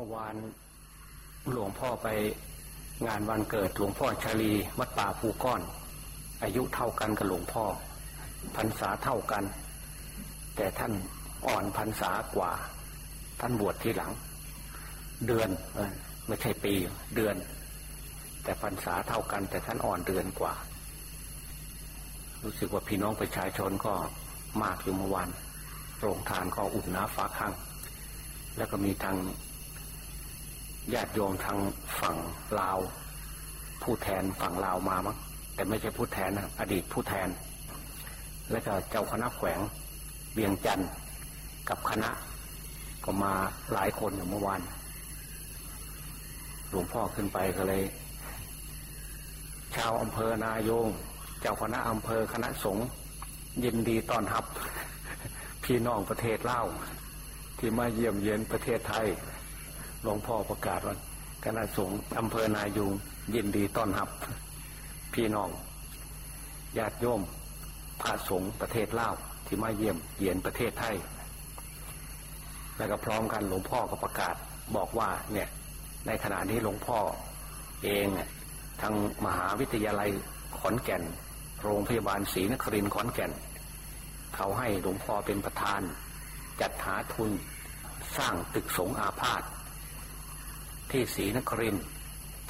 เมื่อวานหลวงพ่อไปงานวันเกิดหลวงพ่อชาลีวัดป่าภูก้อน อายุเท่ากันกับหลวงพ่อพรรษาเท่ากัน แต่ท่านอ่อนพรรษากว่า ท่านบวชทีหลัง เดือนไม่ใช่ปีเดือน แต่พรรษาเท่ากัน แต่ท่านอ่อนเดือนกว่า รู้สึกว่าพี่น้องประชาชนก็มากอยู่เมื่อวานโรงทานก็อุ่นหนาฟ้าข้างแล้วก็มีทาง ญาติโยมทางฝั่งลาว ผู้แทนฝั่งลาวมามั้งแต่ไม่ใช่ผู้แทนนะอดีตผู้แทน แล้วก็เจ้าคณะแขวงเบียงจันทร์กับคณะ ก็มาหลายคนอยู่เมื่อวานหลวงพ่อขึ้นไปก็เลย ชาวอำเภอนายง เจ้าคณะอำเภอคณะสงฆ์ยินดีต้อนรับ พี่น้องประเทศเล่าที่มาเยี่ยมเยียนประเทศไทย หลวงพ่อประกาศว่าคณะสงฆ์อำเภอนายูงยินดีต้อนรับ พี่น้องญาติโยมพระสงฆ์ประเทศลาวที่มาเยี่ยมเยียนประเทศไทย แล้วก็พร้อมกันหลวงพ่อก็ประกาศบอกว่าเนี่ยในขณะนี้หลวงพ่อเองทางมหาวิทยาลัยขอนแก่น โรงพยาบาลศรีนครินทร์ขอนแก่น เขาให้หลวงพ่อเป็นประธาน จัดหาทุนสร้างตึกสงอาพาธ ที่ศรีนคริน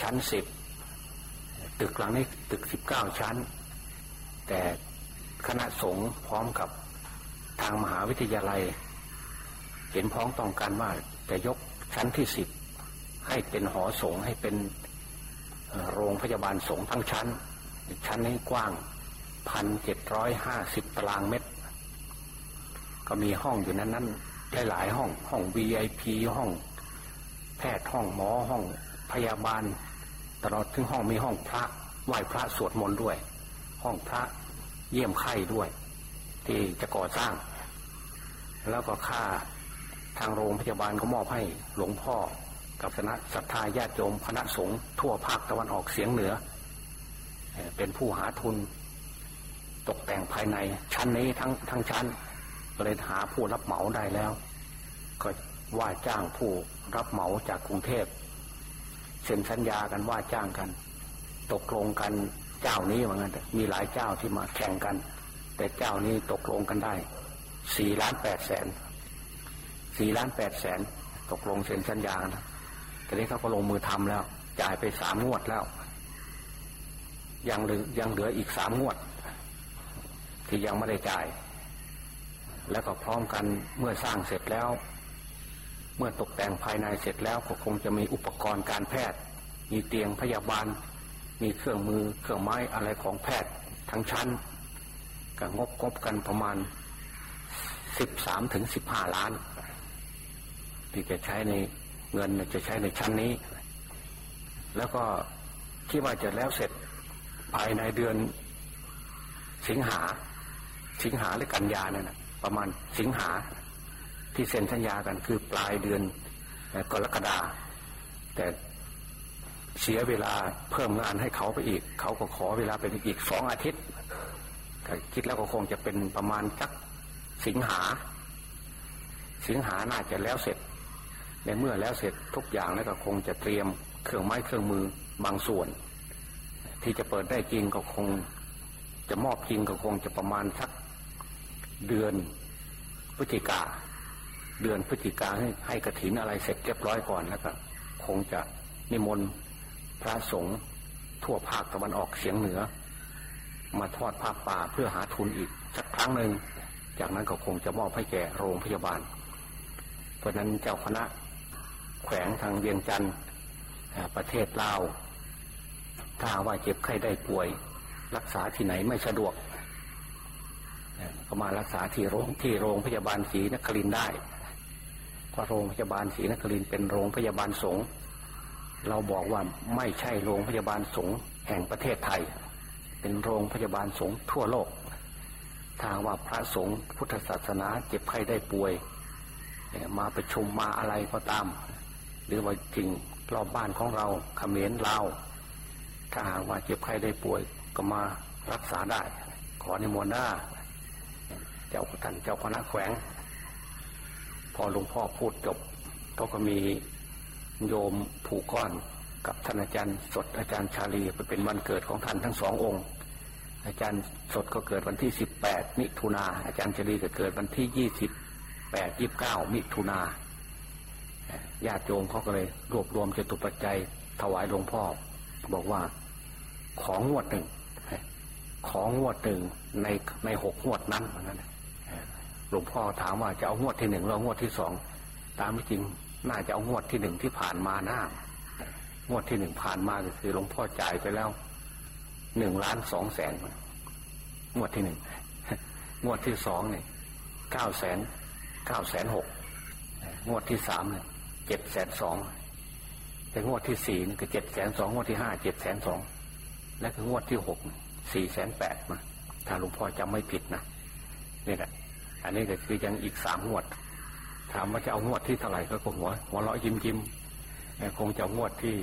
ชั้นสิบตึกหลังนี้ตึกสิบเก้าชั้น แต่คณะสงฆ์พร้อมกับทางมหาวิทยาลัย เห็นพ้องต้องการว่าจะยกชั้นที่สิบให้เป็นหอสงฆ์ให้เป็นโรงพยาบาลสงฆ์ทั้งชั้น ชั้นนี้กว้างพันเจ็ดร้อยห้าสิบตารางเมตร ก็มีห้องอยู่นั้นนั้นได้หลายห้อง ห้อง VIP ห้อง แพทย์ห้องหมอห้องพยาบาล ตลอดถึงห้องมีห้องพระไหว้พระสวดมนต์ด้วย ห้องพระเยี่ยมไข้ด้วย ที่จะก่อสร้าง แล้วก็ค่าทางโรงพยาบาลก็มอบให้หลวงพ่อ กับคณะศรัทธาญาติโยมคณะสงฆ์ทั่วภาคตะวันออกเฉียงเหนือ เป็นผู้หาทุน ตกแต่งภายในชั้นนี้ทั้งทั้งชั้นก็เลยหาผู้รับเหมาได้แล้ว ก็ ว่าจ้างผู้รับเหมาจากกรุงเทพเซ็นสัญญากันว่าจ้างกัน ตกลงกันเจ้านี้เหมือนกันมีหลายเจ้าที่มาแข่งกัน แต่เจ้านี้ตกลงกันได้สี่ล้านแปดแสนสี่ล้านแปดแสนตกลงเซ็นสัญญากันทีนี้เขาก็ลงมือทำแล้ว จ่ายไปสามงวดแล้ว ยังเหลือยังเหลืออีกสามงวด ที่ยังไม่ได้จ่าย แล้วก็พร้อมกันเมื่อสร้างเสร็จแล้ว เมื่อตกแต่งภายในเสร็จแล้วก็คงจะมีอุปกรณ์การแพทย์ มีเตียงพยาบาล มีเครื่องมือเครื่องไม้อะไรของแพทย์ทั้งชั้นก็งบงบกันประมาณสิบสามถึงสิบห้าล้าน ที่จะใช้ในเงินจะใช้ในชั้นนี้ แล้วก็คิดว่าจะแล้วเสร็จภายในเดือนสิงหา สิงหาหรือกันยาเนี่ยนะประมาณสิงหา ที่เซ็นสัญญากันคือปลายเดือนกรกฎาแต่เสียเวลาเพิ่มงานให้เขาไปอีก เขาก็ขอเวลาเป็นอีกสองอาทิตย์คิดแล้วก็คงจะเป็นประมาณสักสิงหา สิงหาน่าจะแล้วเสร็จ ในเมื่อแล้วเสร็จทุกอย่างแล้วก็คงจะเตรียมเครื่องไม้เครื่องมือบางส่วน ที่จะเปิดได้จริงก็คง จะมอบจริงก็คงจะประมาณสักเดือนพฤศจิกา เดือนพฤศจิกาให้ให้กระถินอะไรเสร็จเรียบร้อยก่อนแล้วก็คงจะนิมนต์พระสงฆ์ทั่วภาคตะวันออกเฉียงเหนือ มาทอดผ้าป่าเพื่อหาทุนอีกสักครั้งหนึ่งจากนั้นก็คงจะมอบให้แก่โรงพยาบาล เพราะนั้นเจ้าคณะแขวงทางเวียงจันทร์ประเทศลาว ถ้าว่าเจ็บไข้ได้ป่วย รักษาที่ไหนไม่สะดวกก็มารักษาที่โรงที่โรงพยาบาลศรีนครินได้ โรงพยาบาลศรีนครินเป็นโรงพยาบาลสงฆ์เราบอกว่าไม่ใช่โรงพยาบาลสงฆ์แห่งประเทศไทย เป็นโรงพยาบาลสงฆ์ทั่วโลกทางว่าพระสงฆ์พุทธศาสนาเจ็บไข้ได้ป่วย มาประชุมมาอะไรก็ตาม หรือว่าจริงรอบบ้านของเราเขมรเลาถ้าหากว่าเจ็บไข้ได้ป่วยก็มารักษาได้ ขอในมวลหน้า เจ้าท่านเจ้าคณะแขวง พอหลวงพ่อพูดจบเขาก็มีโยมผูกก้อน กับท่านอาจารย์สดอาจารย์ชาลีไปเป็นวันเกิดของท่านทั้งสององค์ อาจารย์สดก็เกิดวันที่สิบแปดมิถุนาอาจารย์ชาลีก็เกิดวันที่ยี่สิบแปดยี่บเก้ามิถุนาญาติโยมเขาก็เลย รวบรวมจตุปัจจัยถวายหลวงพ่อ บอกว่าของงวดหนึ่งของงวดหนึ่งในในหกงวดนั้นนั้น หลวงพ่อถามว่าจะเอางวดที่หนึ่งหรืองวดที่สองตามจริงน่าจะเอางวดที่หนึ่งที่ผ่านมาหน้างวดที่หนึ่งผ่านมาก็คือหลวงพ่อจ่ายไปแล้วหนึ่งล้านสองแสนงวดที่หนึ่งงวดที่สองเนี่ยเก้าแสนเก้าแสนหกงวดที่สามเนี่ยเจ็ดแสนสองแต่งวดที่สี่นี่ก็เจ็ดแสนสองงวดที่ห้าเจ็ดแสนสองและก็งวดที่หกสี่แสนแปดมาถ้าหลวงพ่อจำไม่ผิดนะนี่แหละ อันนี้ก็คือยังอีกสามงวด ถามว่าจะเอางวดที่เท่าไหร่ก็คงหัวหัวเราะยิ้มยิ้มคงจะงวดที่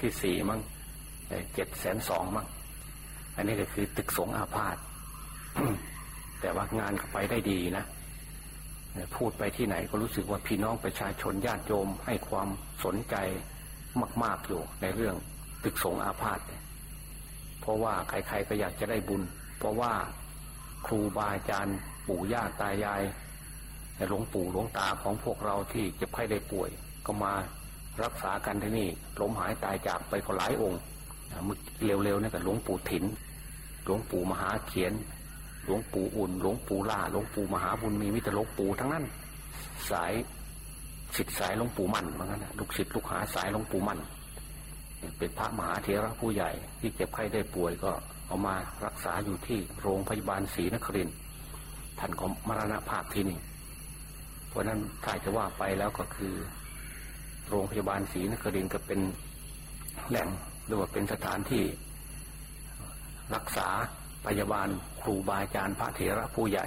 ที่สี่มั้งเจ็ดแสนสองมั้งอันนี้ก็คือตึกสงอาพาธแต่ว่างานก็ไปได้ดีนะพูดไปที่ไหนก็รู้สึกว่าพี่น้องประชาชนญาติโยมให้ความสนใจมาก ๆอยู่ในเรื่องตึกสงอาพาธเพราะว่าใครๆก็อยากจะได้บุญ เพราะว่าครูบาอาจารย์ ปู่ย่าตายายหลวงปู่หลวงตาของพวกเราที่เจ็บไข้ได้ป่วย ก็มารักษากันที่นี่ล้มหายตายจากไปก็หลายองค์เร็วๆนี่กับหลวงปู่ถิน หลวงปู่มหาเขียน หลวงปู่อุ่น หลวงปู่ล่า หลวงปู่มหาบุญมีมิตรหลวงปู่ทั้งนั้น สายศิษย์สายหลวงปู่มันเหมือนกันลูกศิษย์ลูกหาสายหลวงปู่มันเป็นพระมหาเถระผู้ใหญ่ที่เจ็บไข้ได้ป่วยก็เอามารักษาอยู่ที่โรงพยาบาลศรีนครินทร์ ท่านก็มรณภาพที่นี่ เพราะนั้นถ้าจะว่าไปแล้วก็คือ โรงพยาบาลศรีนครินทร์ก็เป็นแหล่งหรือว่าเป็นสถานที่ รักษาพยาบาลครูบาอาจารย์พระเถระผู้ใหญ่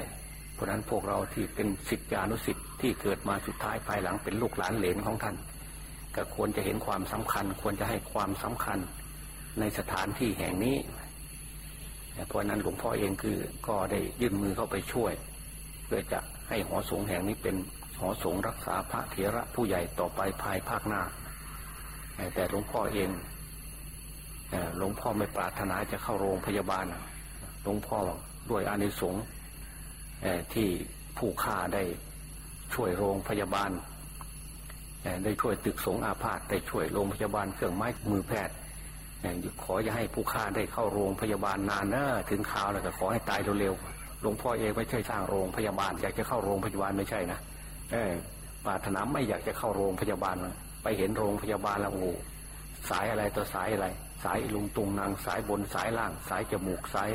เพราะนั้นพวกเราที่เป็นศิษยานุศิษย์ที่เกิดมาสุดท้ายภายหลังเป็นลูกหลานเหลนของท่าน ก็ควรจะเห็นความสำคัญ ควรจะให้ความสำคัญในสถานที่แห่งนี้ เพราะนั้นหลวงพ่อเองคือก็ได้ยื่นมือเข้าไปช่วย เพื่อจะให้หอสงฆ์แห่งนี้เป็นหอสงฆ์รักษาพระเถระผู้ใหญ่ต่อไปภายภาคหน้า แต่หลวงพ่อเองหลวงพ่อไม่ปรารถนาจะเข้าโรงพยาบาลหลวงพ่อด้วยอานิสงส์ที่ผู้ฆ่าได้ช่วยโรงพยาบาลได้ช่วยตึกสงอาพาธได้ช่วยโรงพยาบาลเครื่องไม้มือแพทย์ ขออย่าให้ผู้ฆ่าได้เข้าโรงพยาบาลนานเนอะถึงข่าวแล้วก็ขอให้ตายเร็วๆหลวงพ่อเองไม่ใช่สร้างโรงพยาบาล อยากจะเข้าโรงพยาบาลไม่ใช่นะเออปาถนาไม่อยากจะเข้าโรงพยาบาลไปเห็นโรงพยาบาลแล้วโอ้สายอะไรตัวสายอะไร สายลุงตุงนางสายบนสายล่าง สายจมูกสาย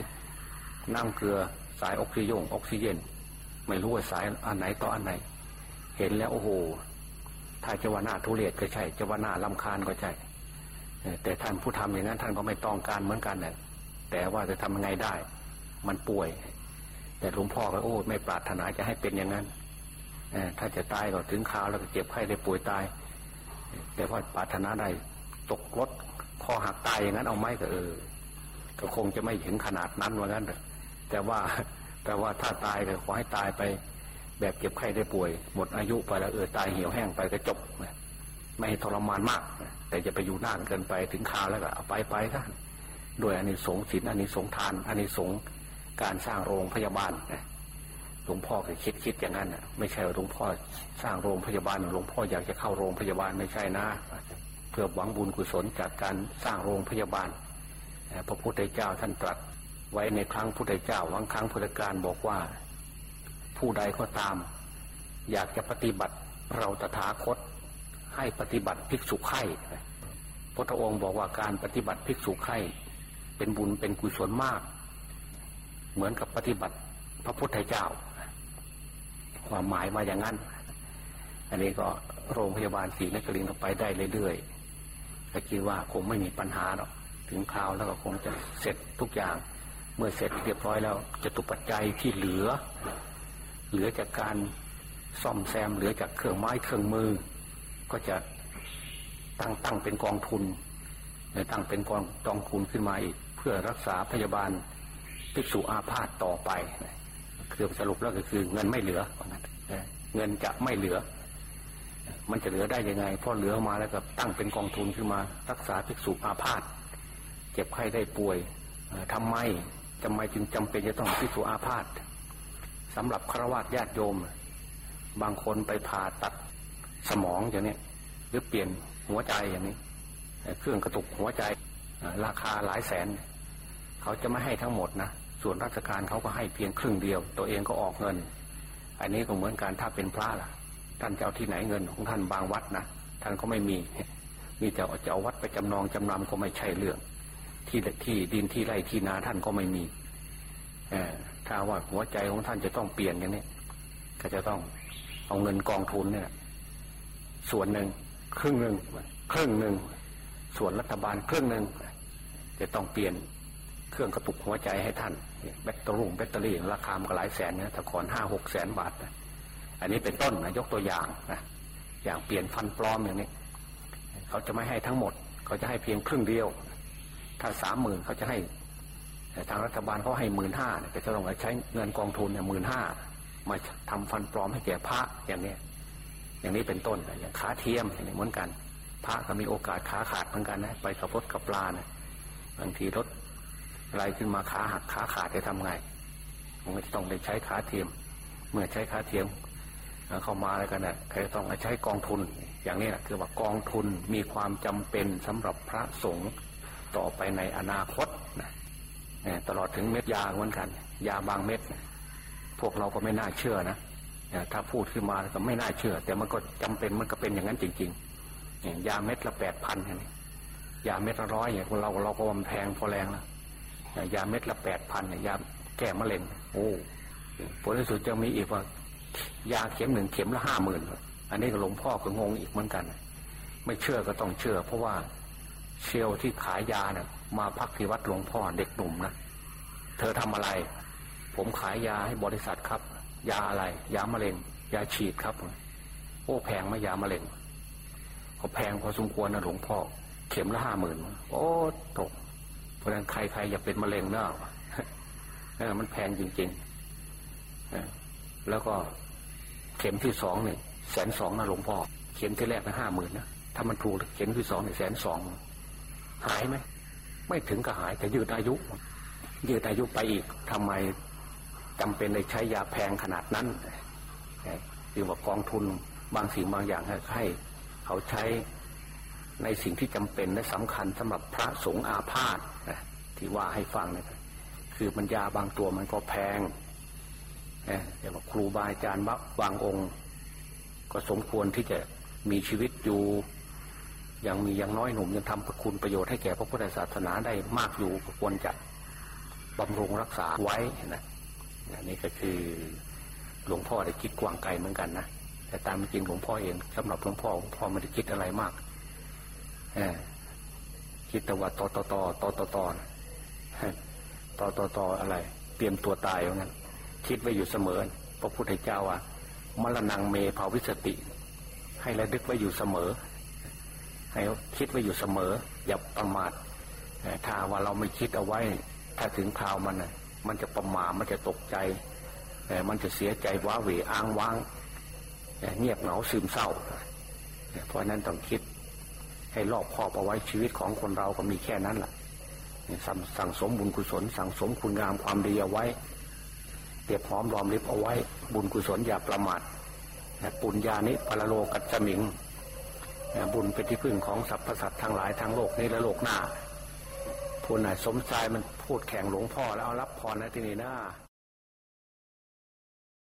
น้ำเกลือสายออกซิเจนออกซิเจนไม่รู้ว่าสายอันไหนต่ออันไหน เห็นแล้วโอ้โห ถ้าจะว่าหน้าทุเรศก็ใช่จะว่าหน้าลำคาญก็ใช่ แต่ท่านผู้ทำอย่างนั้นท่านก็ไม่ต้องการเหมือนกันเนี่ยแต่ว่าจะทำยังไงได้ มันป่วย แต่หลวงพ่อก็โอ้ไม่ปรารถนาจะให้เป็นอย่างนั้นถ้าจะตายก็ถึงคราวแล้วก็เจ็บไข้ได้ป่วยตาย แต่ว่าปรารถนาได้ตกรถคอหักตายอย่างนั้นเอาไหมก็เออ ก็คงจะไม่ถึงขนาดนั้นว่างั้นแต่ว่าแต่ว่าถ้าตายก็ขอให้ตายไป แบบเจ็บไข้ได้ป่วย หมดอายุไปแล้วเออตายเหี่ยวแห้งไปก็จบไม่ทรมานมาก แต่จะไปอยู่นานเกินไปถึงคราวแล้วก็เอาไปไปท่านโดยอันนี้สงสินอันนี้สงทานอันนี้สงการสร้างโรงพยาบาลหลวงพ่อเคยคิดคิดอย่างนั้นไม่ใช่หลวงพ่อสร้างโรงพยาบาลหลวงพ่ออยากจะเข้าโรงพยาบาลไม่ใช่นะ เพื่อหวังบุญกุศลจากการสร้างโรงพยาบาลพระพุทธเจ้าท่านตรัสไว้ในครั้งพุทธเจ้าวังครั้งพุทธการบอกว่า ผู้ใดก็ตาม อยากจะปฏิบัติเราตถาคต ให้ปฏิบัติภิกษุไข่พระองค์บอกว่าการปฏิบัติภิกษุไข่เป็นบุญเป็นกุศลมาก เหมือนกับปฏิบัติพระพุทธเจ้า ความหมายมาอย่างนั้น อันนี้ก็โรงพยาบาลศรีนครินทร์ไปได้เรื่อยๆแต่คิดว่าคงไม่มีปัญหาหรอกถึงคราวแล้วก็คงจะเสร็จทุกอย่าง เมื่อเสร็จเรียบร้อยแล้วจะตุปัจจัยที่เหลือ เหลือจากการซ่อมแซมเหลือจากเครื่องไม้เครื่องมือ ก็จะตั้งตั้งเป็นกองทุนตั้งเป็นกองกองทุนขึ้นมาอีก เพื่อรักษาพยาบาลภิกษุอาพาธต่อไปคือสรุปแล้วก็คือเงินไม่เหลือเงินจะไม่เหลือ มันจะเหลือได้ยังไงพอเหลือมาแล้วก็ตั้งเป็นกองทุนขึ้นมา รักษาภิกษุอาพาธเจ็บไข้ได้ป่วยทำไมจำไมจึงจำเป็นจะต้องภิกษุอาพาธสำหรับฆราวาสญาติโยม บางคนไปผ่าตัด สมองอย่างนี้หรือเปลี่ยนหัวใจอย่างนี้เครื่องกระตุกหัวใจราคาหลายแสน เขาจะไม่ให้ทั้งหมดนะส่วนราชการเขาก็ให้เพียงครึ่งเดียว ตัวเองก็ออกเงิน อันนี้ก็เหมือนกันถ้าเป็นพระล่ะ ท่านจะเอาที่ไหนเงินของท่านบางวัดนะท่านก็ไม่มีมีแต่จะเอาวัดไปจำนองจำนำก็ไม่ใช่เรื่อง ที่ที่ดินที่ไร่ที่นาท่านก็ไม่มีถ้าว่าหัวใจของท่านจะต้องเปลี่ยนอย่างนี้ก็จะต้องเอาเงินกองทุนเนี่ย ส่วนหนึ่งครึ่งหนึ่งครึ่งหนึ่งส่วนรัฐบาลครึ่งหนึ่งจะต้องเปลี่ยนเครื่องกระตุกหัวใจให้ท่านแบตเตอรี่แบตเตอรี่ราคามันก็หลายแสนนะแต่ก่อนห้าหกแสนบาทนะอันนี้เป็นต้นนะยกตัวอย่างนะอย่างเปลี่ยนฟันปลอมอย่างนี้ เขาจะไม่ให้ทั้งหมด เขาจะให้เพียงครึ่งเดียว ถ้าสามหมื่นเขาจะให้ทางรัฐบาลเขาให้หมื่นห้าเนี่จะต้องใช้เงินกองทุนเนี่ยหมื่นห้ามาทำฟันปลอมให้แก่พระอย่างนี้ อย่างนี้เป็นต้นอย่างขาเทียมอย่างนี้เหมือนกัน พระก็มีโอกาสขาขาดเหมือนกันนะไปกับรถกับปลานะบางทีรถอะไรขึ้นมาขาหักขาขาดจะทำไงมันก็จะต้องไปใช้ขาเทียม เมื่อใช้ขาเทียมเข้ามาแล้วกันนะใครต้องใช้กองทุน อย่างนี้แหละคือว่ากองทุนมีความจำเป็นสำหรับพระสงฆ์ต่อไปในอนาคตนะตลอดถึงเม็ดยาเหมือนกัน ยาบางเม็ด พวกเราก็ไม่น่าเชื่อนะ ถ้าพูดขึ้นมาก็ไม่น่าเชื่อ แต่มันก็จำเป็นมันก็เป็นอย่างนั้นจริงๆยาเม็ดละแปดพันนี่ยาเม็ดละร้อยอย่างเราเราก็วาแพงพอแรงแล้วยาเม็ดละแปดพันยาแก้มะเร็งโอ้ผลที่สุดจะมีอีกว่ายาเข็มหนึ่งเข็มละห้าหมื่นอันนี้ก็หลวงพ่อก็งงอีกเหมือนกัน ไม่เชื่อก็ต้องเชื่อ เพราะว่าเชลที่ขายยาเนะ่ยมาพักที่วัดหลวงพ่อเด็กหนุ่มนะเธอทำอะไร ผมขายยาให้บริษัทครับ ยาอะไร ยามะเร็ง ยาฉีดครับโอ้แพงไหมยามะเร็งก็แพงพอสมควรนะหลวงพ่อ เข็มละห้าหมื่นโอ้ตก เพราะนั้นใครใครอย่าเป็นมะเร็งเนอะมันแพงจริงๆแล้วก็เข็มที่สองเนี่ยแสนสองนะหลวงพ่อ เข็มที่แรกนะห้าหมื่นนะถ้ามันถูกเข็มที่สองเนี่ยแสนสองหายไหมไม่ถึงกับหายแต่ยืดอายุ ยืดอายุไปอีกทำไม จำเป็นในใช้ยาแพงขนาดนั้นคือว่ากองทุนบางสิ่งบางอย่างให้เขาใช้ในสิ่งที่จำเป็นและสำคัญสำหรับพระสงฆ์อาพาธที่ว่าให้ฟังนะคือมันยาบางตัวมันก็แพงนะอย่างว่าครูบาอาจารย์บางองค์ ก็สมควรที่จะมีชีวิตอยู่ยังมียังน้อยหนุ่มยังทำประคุณประโยชน์ให้แก่พระพุทธศาสนาได้มากอยู่ควรจะบำรุงรักษาไว้นะ นี่ก็คือหลวงพ่อได้คิดกว้างไกลเหมือนกันนะแต่ตามจริงหลวงพ่อเองสำหรับหลวงพ่อหลวงพ่อไม่ได้คิดอะไรมากคิดแต่ว่าต่อต่อต่อต่อต่อต่อต่อต่อต่ออะไร เตรียมตัวตายอย่างนั้นคิดไว้อยู่เสมอพระพุทธเจ้าว่ามรณงเมภาวิสติ ให้ระลึกไว้อยู่เสมอ ให้คิดไว้อยู่เสมอ อย่าประมาทถ้าว่าเราไม่คิดเอาไว้ ถ้าถึงคราวมัน มันจะประมามันจะตกใจมันจะเสียใจว้าเหวอ้างว้างเงียบเหงาซึมเศร้า เพราะนั้นต้องคิดให้รอบครอบเอาไว้ชีวิตของคนเราก็มีแค่นั้นแหละสั่งสมบุญกุศล สั่งสมคุณงามความดีเอาไว้เตียบหอมรอมริบเอาไว้ บุญกุศลอย่าประมาทปุญญานิปรโลกัจจมิงบุญเป็นที่พึ่งของสรรพสัตว์ทั้งหลายทั้งโลกนี้และโลกหน้า ผู้ไหนสมใจมันพูดแข่งหลวงพ่อแล้วเอารับพรนะที่นี่หน้า